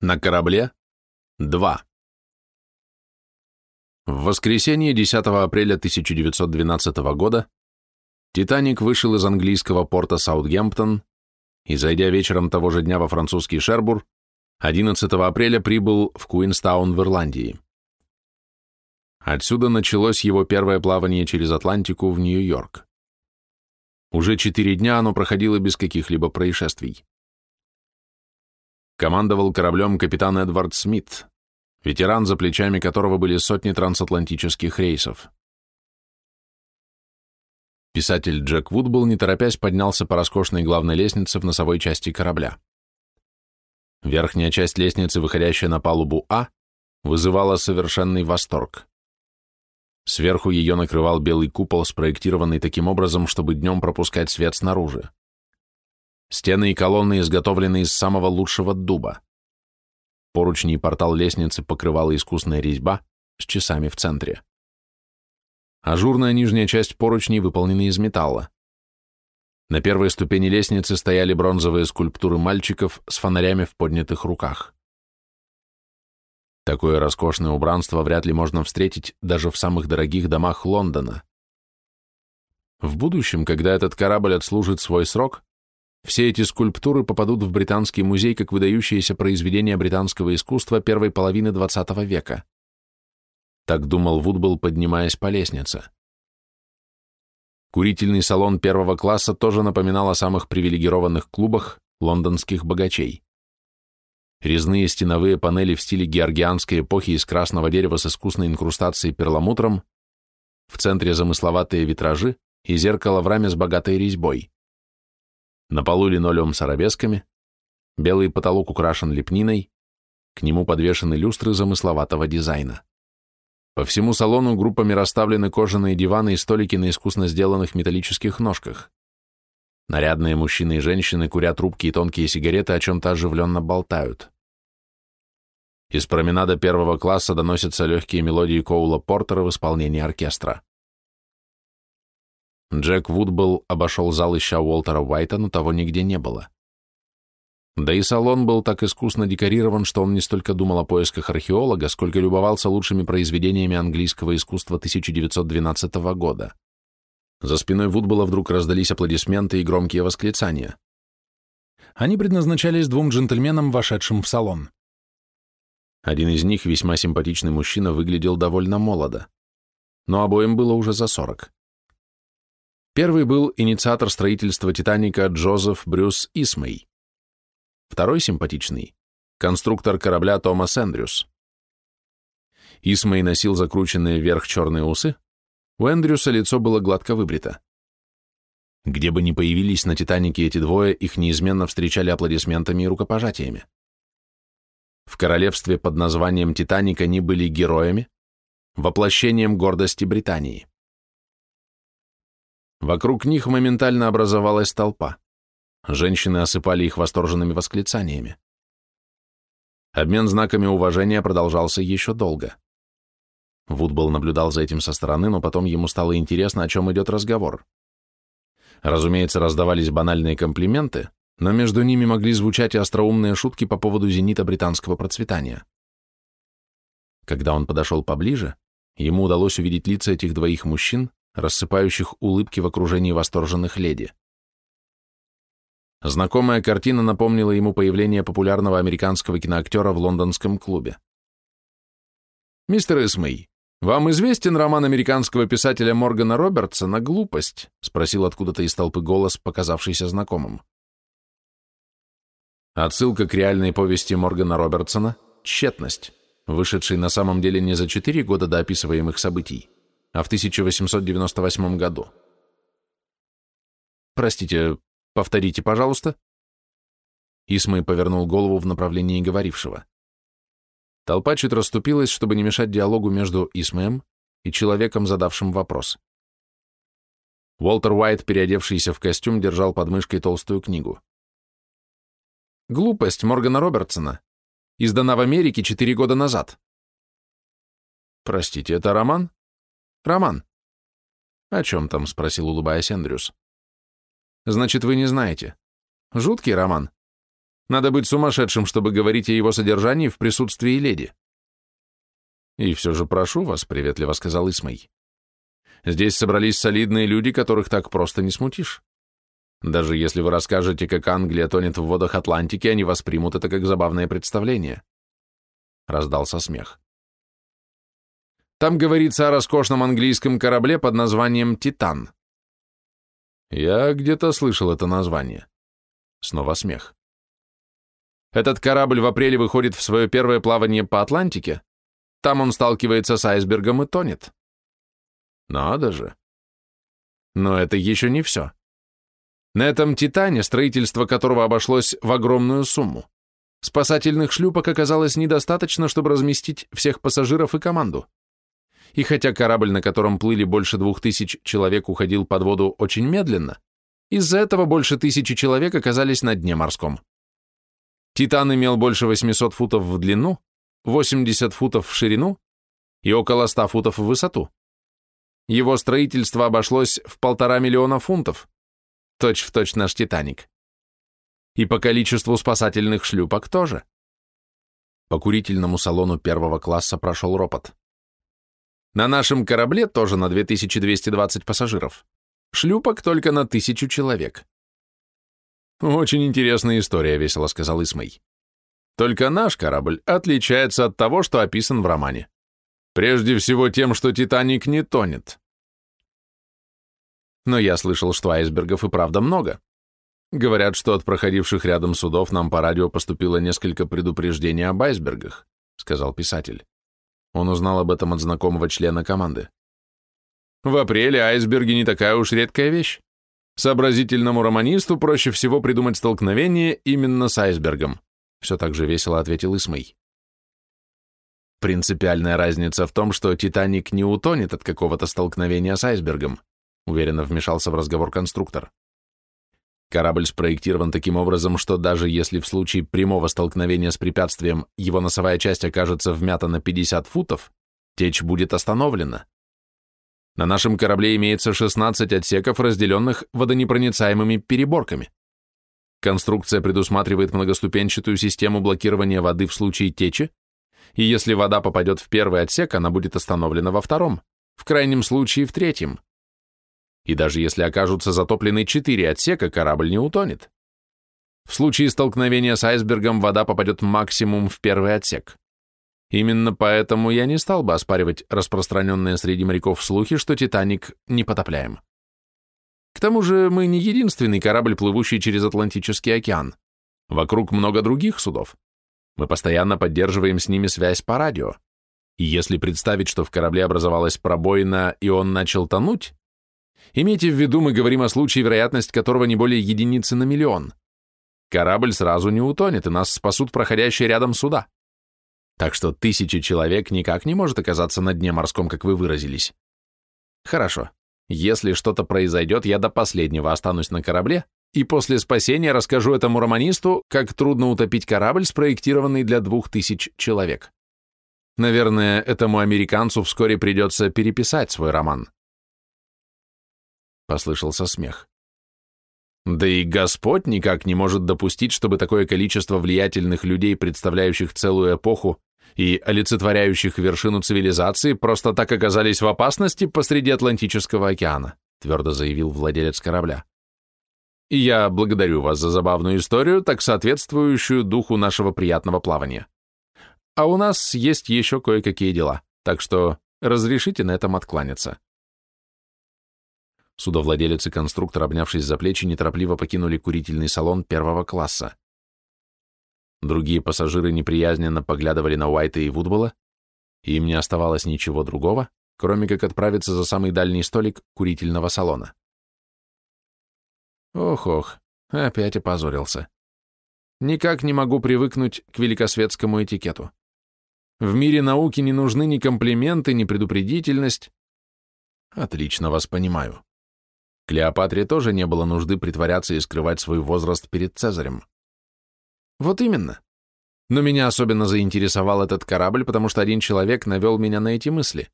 На корабле – два. В воскресенье 10 апреля 1912 года «Титаник» вышел из английского порта Саутгемптон и, зайдя вечером того же дня во французский Шербур, 11 апреля прибыл в Куинстаун в Ирландии. Отсюда началось его первое плавание через Атлантику в Нью-Йорк. Уже четыре дня оно проходило без каких-либо происшествий. Командовал кораблем капитан Эдвард Смит, ветеран, за плечами которого были сотни трансатлантических рейсов. Писатель Джек Вудбл, не торопясь, поднялся по роскошной главной лестнице в носовой части корабля. Верхняя часть лестницы, выходящая на палубу А, вызывала совершенный восторг. Сверху ее накрывал белый купол, спроектированный таким образом, чтобы днем пропускать свет снаружи. Стены и колонны изготовлены из самого лучшего дуба. Поручни и портал лестницы покрывала искусная резьба с часами в центре. Ажурная нижняя часть поручней выполнена из металла. На первой ступени лестницы стояли бронзовые скульптуры мальчиков с фонарями в поднятых руках. Такое роскошное убранство вряд ли можно встретить даже в самых дорогих домах Лондона. В будущем, когда этот корабль отслужит свой срок, все эти скульптуры попадут в Британский музей как выдающиеся произведения британского искусства первой половины XX века. Так думал Вудбелл, поднимаясь по лестнице. Курительный салон первого класса тоже напоминал о самых привилегированных клубах лондонских богачей. Резные стеновые панели в стиле георгианской эпохи из красного дерева с искусной инкрустацией перламутром, в центре замысловатые витражи и зеркало в раме с богатой резьбой. На полу линолеум с арабесками, белый потолок украшен лепниной, к нему подвешены люстры замысловатого дизайна. По всему салону группами расставлены кожаные диваны и столики на искусно сделанных металлических ножках. Нарядные мужчины и женщины курят трубки и тонкие сигареты, о чем-то оживленно болтают. Из променада первого класса доносятся легкие мелодии Коула Портера в исполнении оркестра. Джек Вудбелл обошел зал, ища Уолтера Уайта, но того нигде не было. Да и салон был так искусно декорирован, что он не столько думал о поисках археолога, сколько любовался лучшими произведениями английского искусства 1912 года. За спиной Вудбелла вдруг раздались аплодисменты и громкие восклицания. Они предназначались двум джентльменам, вошедшим в салон. Один из них, весьма симпатичный мужчина, выглядел довольно молодо, но обоим было уже за сорок. Первый был инициатор строительства «Титаника» Джозеф Брюс Исмей. Второй симпатичный – конструктор корабля Томас Эндрюс. Исмей носил закрученные вверх черные усы, у Эндрюса лицо было гладко выбрито. Где бы ни появились на «Титанике» эти двое, их неизменно встречали аплодисментами и рукопожатиями. В королевстве под названием «Титаник» они были героями, воплощением гордости Британии. Вокруг них моментально образовалась толпа. Женщины осыпали их восторженными восклицаниями. Обмен знаками уважения продолжался еще долго. Вудбол наблюдал за этим со стороны, но потом ему стало интересно, о чем идет разговор. Разумеется, раздавались банальные комплименты, но между ними могли звучать и остроумные шутки по поводу зенита британского процветания. Когда он подошел поближе, ему удалось увидеть лица этих двоих мужчин, рассыпающих улыбки в окружении восторженных леди. Знакомая картина напомнила ему появление популярного американского киноактера в лондонском клубе. «Мистер Исмей, вам известен роман американского писателя Моргана Робертсона «Глупость»?» — спросил откуда-то из толпы голос, показавшийся знакомым. Отсылка к реальной повести Моргана Робертсона «Тщетность», вышедшей на самом деле не за четыре года до описываемых событий, а в 1898 году. «Простите, повторите, пожалуйста?» Исмай повернул голову в направлении говорившего. Толпа чуть расступилась, чтобы не мешать диалогу между Исмаем и человеком, задавшим вопрос. Уолтер Уайт, переодевшийся в костюм, держал под мышкой толстую книгу. «Глупость Моргана Робертсона. Издана в Америке четыре года назад». «Простите, это роман?» «Роман». «О чем там?» — спросил, улыбаясь Эндрюс. «Значит, вы не знаете. Жуткий роман. Надо быть сумасшедшим, чтобы говорить о его содержании в присутствии леди. И все же прошу вас, приветливо сказал Исмай. Здесь собрались солидные люди, которых так просто не смутишь. Даже если вы расскажете, как Англия тонет в водах Атлантики, они воспримут это как забавное представление. Раздался смех. Там говорится о роскошном английском корабле под названием «Титан». Я где-то слышал это название. Снова смех. Этот корабль в апреле выходит в свое первое плавание по Атлантике. Там он сталкивается с айсбергом и тонет. Надо же. Но это еще не все. На этом «Титане», строительство которого обошлось в огромную сумму, спасательных шлюпок оказалось недостаточно, чтобы разместить всех пассажиров и команду. И хотя корабль, на котором плыли больше двух тысяч человек, уходил под воду очень медленно, из-за этого больше тысячи человек оказались на дне морском. Титан имел больше 800 футов в длину, 80 футов в ширину и около 100 футов в высоту. Его строительство обошлось в полтора миллиона фунтов, точь в точь наш Титаник. И по количеству спасательных шлюпок тоже. По курительному салону первого класса прошел ропот. На нашем корабле тоже на 2220 пассажиров. Шлюпок только на тысячу человек. «Очень интересная история», — весело сказал Исмей. «Только наш корабль отличается от того, что описан в романе. Прежде всего тем, что «Титаник» не тонет. Но я слышал, что айсбергов и правда много. Говорят, что от проходивших рядом судов нам по радио поступило несколько предупреждений об айсбергах», — сказал писатель. Он узнал об этом от знакомого члена команды. В апреле айсберги не такая уж редкая вещь. Сообразительному романисту проще всего придумать столкновение именно с айсбергом. Все так же весело ответил Исмей. Принципиальная разница в том, что «Титаник» не утонет от какого-то столкновения с айсбергом, уверенно вмешался в разговор конструктор. Корабль спроектирован таким образом, что даже если в случае прямого столкновения с препятствием его носовая часть окажется вмята на 50 футов, течь будет остановлена. На нашем корабле имеется 16 отсеков, разделенных водонепроницаемыми переборками. Конструкция предусматривает многоступенчатую систему блокирования воды в случае течи, и если вода попадет в первый отсек, она будет остановлена во втором, в крайнем случае в третьем и даже если окажутся затоплены четыре отсека, корабль не утонет. В случае столкновения с айсбергом вода попадет максимум в первый отсек. Именно поэтому я не стал бы оспаривать распространенные среди моряков слухи, что «Титаник» не потопляем. К тому же мы не единственный корабль, плывущий через Атлантический океан. Вокруг много других судов. Мы постоянно поддерживаем с ними связь по радио. И если представить, что в корабле образовалась пробоина, и он начал тонуть, Имейте в виду, мы говорим о случае, вероятность которого не более единицы на миллион. Корабль сразу не утонет, и нас спасут проходящие рядом суда. Так что тысячи человек никак не может оказаться на дне морском, как вы выразились. Хорошо. Если что-то произойдет, я до последнего останусь на корабле, и после спасения расскажу этому романисту, как трудно утопить корабль, спроектированный для двух тысяч человек. Наверное, этому американцу вскоре придется переписать свой роман. Послышался смех. Да и Господь никак не может допустить, чтобы такое количество влиятельных людей, представляющих целую эпоху и олицетворяющих вершину цивилизации, просто так оказались в опасности посреди Атлантического океана, твердо заявил владелец корабля. Я благодарю вас за забавную историю, так соответствующую духу нашего приятного плавания. А у нас есть еще кое-какие дела, так что разрешите на этом откланяться. Судовладелец и конструктор, обнявшись за плечи, неторопливо покинули курительный салон первого класса. Другие пассажиры неприязненно поглядывали на Уайта и Вудбола, и им не оставалось ничего другого, кроме как отправиться за самый дальний столик курительного салона. Ох-ох, опять опозорился. Никак не могу привыкнуть к великосветскому этикету. В мире науки не нужны ни комплименты, ни предупредительность. Отлично вас понимаю. Клеопатре тоже не было нужды притворяться и скрывать свой возраст перед Цезарем. Вот именно. Но меня особенно заинтересовал этот корабль, потому что один человек навел меня на эти мысли.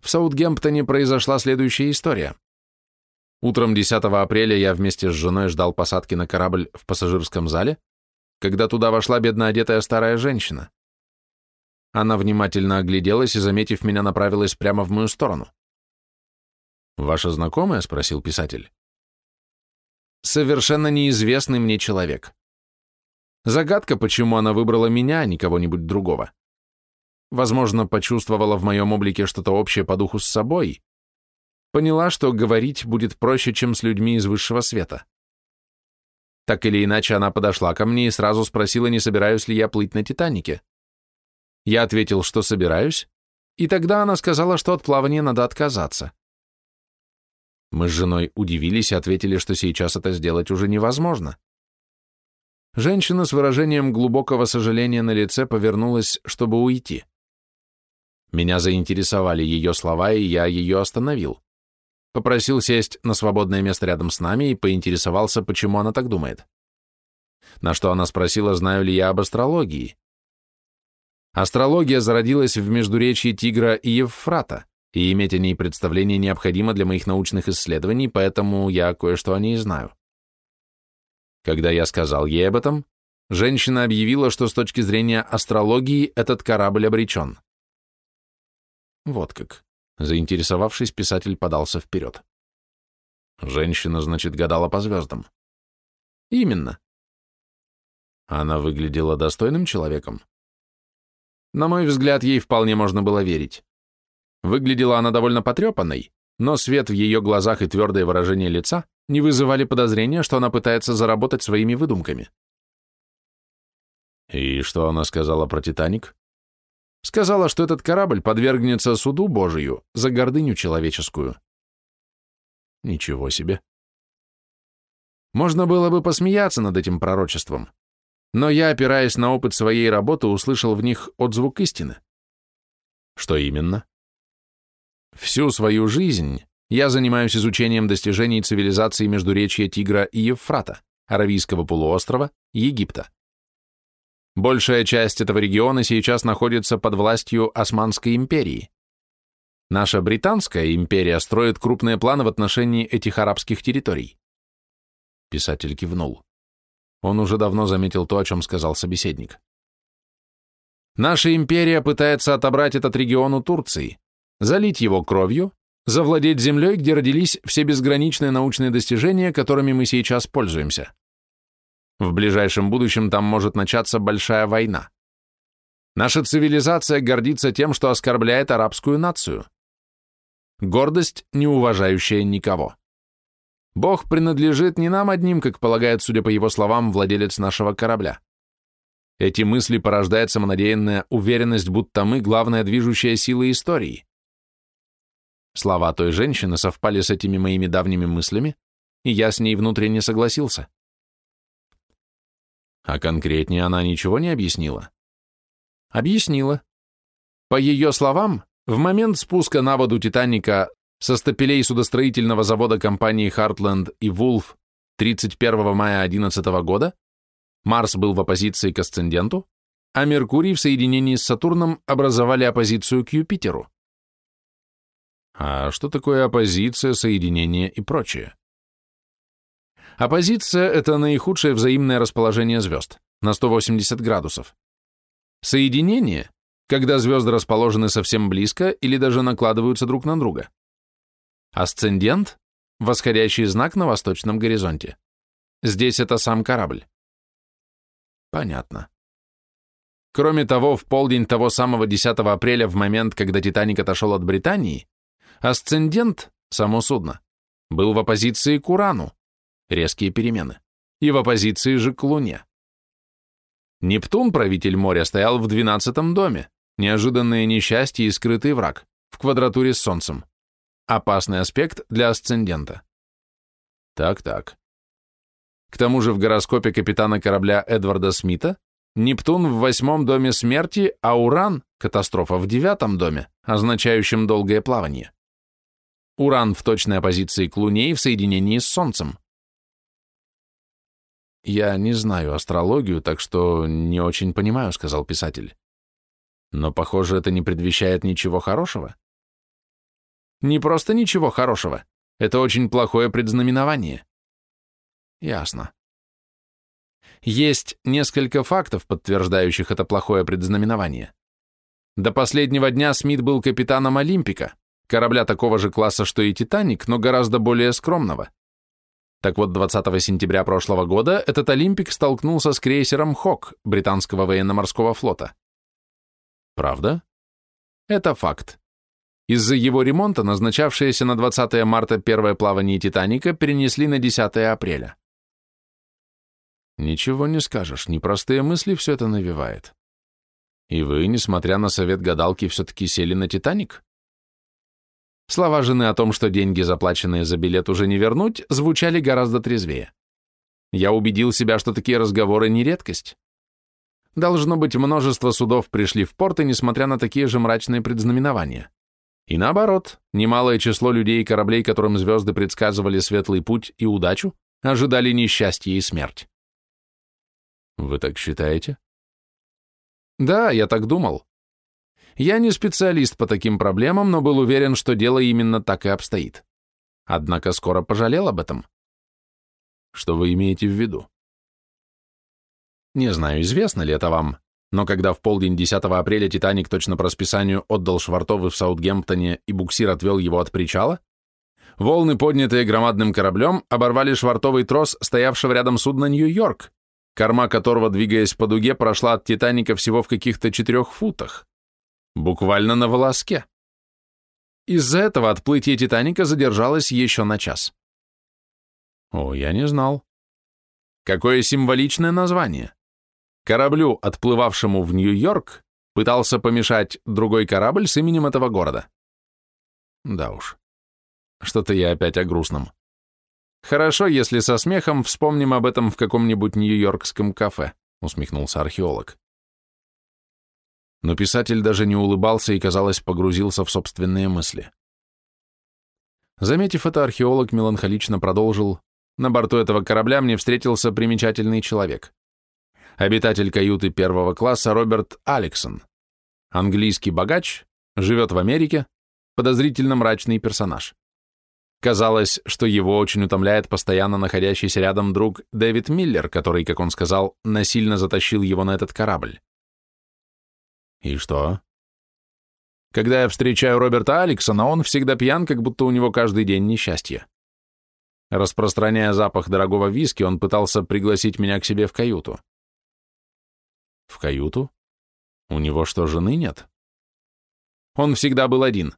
В Саутгемптоне произошла следующая история. Утром 10 апреля я вместе с женой ждал посадки на корабль в пассажирском зале, когда туда вошла бедно одетая старая женщина. Она внимательно огляделась и, заметив меня, направилась прямо в мою сторону. «Ваша знакомая?» — спросил писатель. «Совершенно неизвестный мне человек. Загадка, почему она выбрала меня, а не кого-нибудь другого. Возможно, почувствовала в моем облике что-то общее по духу с собой. Поняла, что говорить будет проще, чем с людьми из высшего света. Так или иначе, она подошла ко мне и сразу спросила, не собираюсь ли я плыть на Титанике. Я ответил, что собираюсь, и тогда она сказала, что от плавания надо отказаться. Мы с женой удивились и ответили, что сейчас это сделать уже невозможно. Женщина с выражением глубокого сожаления на лице повернулась, чтобы уйти. Меня заинтересовали ее слова, и я ее остановил. Попросил сесть на свободное место рядом с нами и поинтересовался, почему она так думает. На что она спросила, знаю ли я об астрологии. Астрология зародилась в междуречии Тигра и Евфрата, и иметь о ней представление необходимо для моих научных исследований, поэтому я кое-что о ней знаю. Когда я сказал ей об этом, женщина объявила, что с точки зрения астрологии этот корабль обречен. Вот как. Заинтересовавшись, писатель подался вперед. Женщина, значит, гадала по звездам. Именно. Она выглядела достойным человеком. На мой взгляд, ей вполне можно было верить. Выглядела она довольно потрепанной, но свет в ее глазах и твердое выражение лица не вызывали подозрения, что она пытается заработать своими выдумками. И что она сказала про «Титаник»? Сказала, что этот корабль подвергнется суду Божию за гордыню человеческую. Ничего себе. Можно было бы посмеяться над этим пророчеством, но я, опираясь на опыт своей работы, услышал в них отзвук истины. Что именно? Всю свою жизнь я занимаюсь изучением достижений цивилизации Междуречья Тигра и Евфрата, Аравийского полуострова, Египта. Большая часть этого региона сейчас находится под властью Османской империи. Наша Британская империя строит крупные планы в отношении этих арабских территорий. Писатель кивнул. Он уже давно заметил то, о чем сказал собеседник. Наша империя пытается отобрать этот регион у Турции, залить его кровью, завладеть землей, где родились все безграничные научные достижения, которыми мы сейчас пользуемся. В ближайшем будущем там может начаться большая война. Наша цивилизация гордится тем, что оскорбляет арабскую нацию. Гордость, не уважающая никого. Бог принадлежит не нам одним, как полагает, судя по его словам, владелец нашего корабля. Эти мысли порождает самонадеянная уверенность, будто мы – главная движущая сила истории. Слова той женщины совпали с этими моими давними мыслями, и я с ней внутренне согласился. А конкретнее она ничего не объяснила? Объяснила. По ее словам, в момент спуска на воду «Титаника» со стапелей судостроительного завода компании «Хартленд» и «Вулф» 31 мая 11 года Марс был в оппозиции к асценденту, а Меркурий в соединении с Сатурном образовали оппозицию к Юпитеру. А что такое оппозиция, соединение и прочее? Оппозиция — это наихудшее взаимное расположение звезд, на 180 градусов. Соединение — когда звезды расположены совсем близко или даже накладываются друг на друга. Асцендент — восходящий знак на восточном горизонте. Здесь это сам корабль. Понятно. Кроме того, в полдень того самого 10 апреля, в момент, когда «Титаник» отошел от Британии, Асцендент, само судно, был в оппозиции к Урану, резкие перемены, и в оппозиции же к Луне. Нептун, правитель моря, стоял в двенадцатом доме, неожиданное несчастье и скрытый враг, в квадратуре с Солнцем. Опасный аспект для асцендента. Так-так. К тому же в гороскопе капитана корабля Эдварда Смита Нептун в восьмом доме смерти, а Уран — катастрофа в девятом доме, означающем долгое плавание. Уран в точной оппозиции к Луне и в соединении с Солнцем. «Я не знаю астрологию, так что не очень понимаю», — сказал писатель. «Но, похоже, это не предвещает ничего хорошего». «Не просто ничего хорошего. Это очень плохое предзнаменование». «Ясно. Есть несколько фактов, подтверждающих это плохое предзнаменование. До последнего дня Смит был капитаном Олимпика, корабля такого же класса, что и Титаник, но гораздо более скромного. Так вот, 20 сентября прошлого года этот Олимпик столкнулся с крейсером Хок британского военно-морского флота. Правда? Это факт. Из-за его ремонта назначавшееся на 20 марта первое плавание Титаника перенесли на 10 апреля. Ничего не скажешь, непростые мысли все это навевает. И вы, несмотря на совет гадалки, все-таки сели на Титаник? Слова жены о том, что деньги, заплаченные за билет, уже не вернуть, звучали гораздо трезвее. Я убедил себя, что такие разговоры не редкость. Должно быть, множество судов пришли в порты, несмотря на такие же мрачные предзнаменования. И наоборот, немалое число людей и кораблей, которым звезды предсказывали светлый путь и удачу, ожидали несчастье и смерть. Вы так считаете? Да, я так думал. Я не специалист по таким проблемам, но был уверен, что дело именно так и обстоит. Однако скоро пожалел об этом. Что вы имеете в виду? Не знаю, известно ли это вам, но когда в полдень 10 апреля «Титаник» точно по расписанию отдал швартовы в Саутгемптоне и буксир отвел его от причала, волны, поднятые громадным кораблем, оборвали швартовый трос, стоявшего рядом судна «Нью-Йорк», корма которого, двигаясь по дуге, прошла от «Титаника» всего в каких-то четырех футах. Буквально на волоске. Из-за этого отплытие «Титаника» задержалось еще на час. О, я не знал. Какое символичное название. Кораблю, отплывавшему в Нью-Йорк, пытался помешать другой корабль с именем этого города. Да уж. Что-то я опять о грустном. Хорошо, если со смехом вспомним об этом в каком-нибудь нью-йоркском кафе, усмехнулся археолог но писатель даже не улыбался и, казалось, погрузился в собственные мысли. Заметив это, археолог меланхолично продолжил, «На борту этого корабля мне встретился примечательный человек. Обитатель каюты первого класса Роберт Алексон. Английский богач, живет в Америке, подозрительно мрачный персонаж. Казалось, что его очень утомляет постоянно находящийся рядом друг Дэвид Миллер, который, как он сказал, насильно затащил его на этот корабль. И что? Когда я встречаю Роберта Алексона, он всегда пьян, как будто у него каждый день несчастье. Распространяя запах дорогого виски, он пытался пригласить меня к себе в каюту. В каюту? У него что, жены нет? Он всегда был один.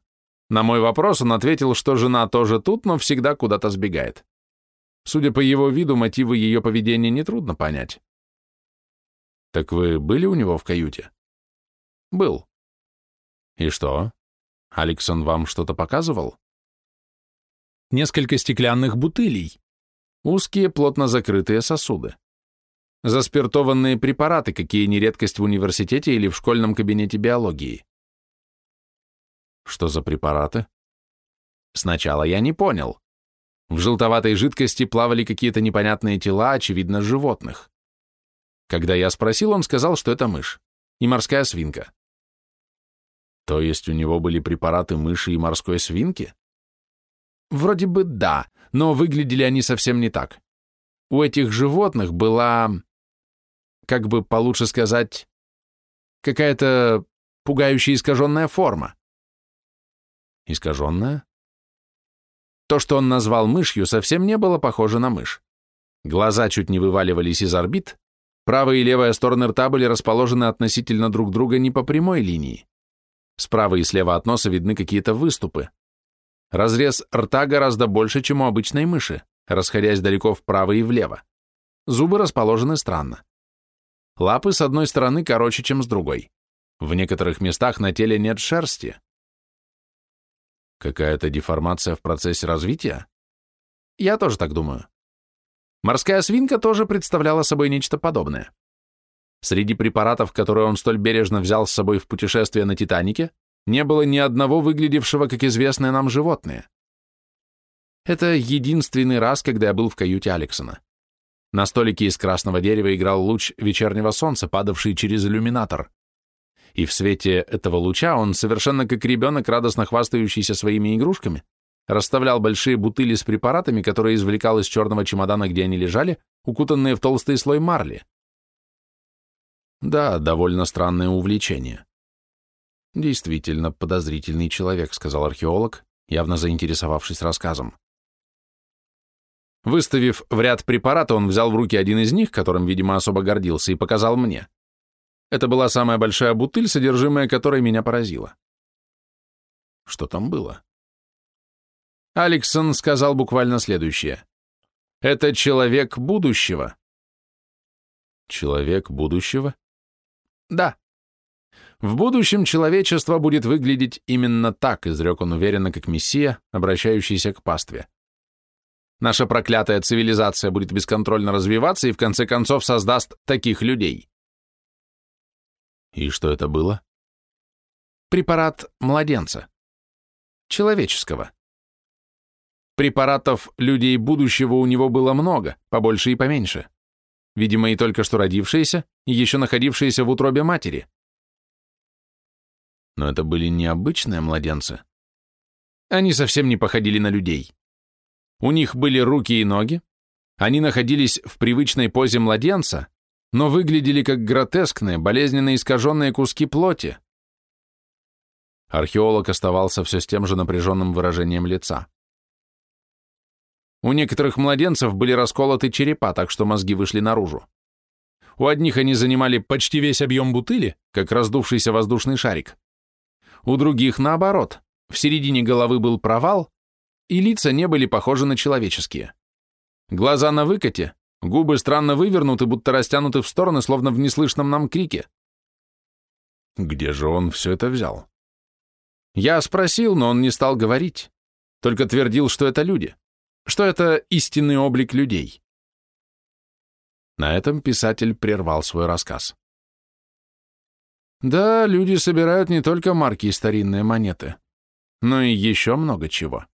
На мой вопрос он ответил, что жена тоже тут, но всегда куда-то сбегает. Судя по его виду, мотивы ее поведения нетрудно понять. Так вы были у него в каюте? Был. И что? Алексон вам что-то показывал? Несколько стеклянных бутылей. Узкие, плотно закрытые сосуды. Заспиртованные препараты, какие не редкость в университете или в школьном кабинете биологии. Что за препараты? Сначала я не понял. В желтоватой жидкости плавали какие-то непонятные тела, очевидно, животных. Когда я спросил, он сказал, что это мышь и морская свинка. То есть у него были препараты мыши и морской свинки? Вроде бы да, но выглядели они совсем не так. У этих животных была, как бы получше сказать, какая-то пугающая искаженная форма. Искаженная? То, что он назвал мышью, совсем не было похоже на мышь. Глаза чуть не вываливались из орбит, правая и левая стороны рта были расположены относительно друг друга не по прямой линии. Справа и слева от носа видны какие-то выступы. Разрез рта гораздо больше, чем у обычной мыши, расходясь далеко вправо и влево. Зубы расположены странно. Лапы с одной стороны короче, чем с другой. В некоторых местах на теле нет шерсти. Какая-то деформация в процессе развития? Я тоже так думаю. Морская свинка тоже представляла собой нечто подобное. Среди препаратов, которые он столь бережно взял с собой в путешествие на Титанике, не было ни одного выглядевшего, как известное нам животное. Это единственный раз, когда я был в каюте Алексона. На столике из красного дерева играл луч вечернего солнца, падавший через иллюминатор. И в свете этого луча он, совершенно как ребенок, радостно хвастающийся своими игрушками, расставлял большие бутыли с препаратами, которые извлекал из черного чемодана, где они лежали, укутанные в толстый слой марли Да, довольно странное увлечение. Действительно подозрительный человек, сказал археолог, явно заинтересовавшись рассказом. Выставив в ряд препараты, он взял в руки один из них, которым, видимо, особо гордился, и показал мне. Это была самая большая бутыль, содержимое которой меня поразило. Что там было? Алексон сказал буквально следующее. «Это человек будущего». «Человек будущего?» «Да. В будущем человечество будет выглядеть именно так», изрек он уверенно, как мессия, обращающийся к пастве. Наша проклятая цивилизация будет бесконтрольно развиваться и в конце концов создаст таких людей. И что это было? Препарат младенца. Человеческого. Препаратов людей будущего у него было много, побольше и поменьше. Видимо, и только что родившиеся, еще находившиеся в утробе матери. Но это были необычные младенцы. Они совсем не походили на людей. У них были руки и ноги, они находились в привычной позе младенца, но выглядели как гротескные, болезненно искаженные куски плоти. Археолог оставался все с тем же напряженным выражением лица. У некоторых младенцев были расколоты черепа, так что мозги вышли наружу. У одних они занимали почти весь объем бутыли, как раздувшийся воздушный шарик. У других, наоборот, в середине головы был провал, и лица не были похожи на человеческие. Глаза на выкате, губы странно вывернуты, будто растянуты в стороны, словно в неслышном нам крике. Где же он все это взял? Я спросил, но он не стал говорить, только твердил, что это люди, что это истинный облик людей. На этом писатель прервал свой рассказ. Да, люди собирают не только марки и старинные монеты, но и еще много чего.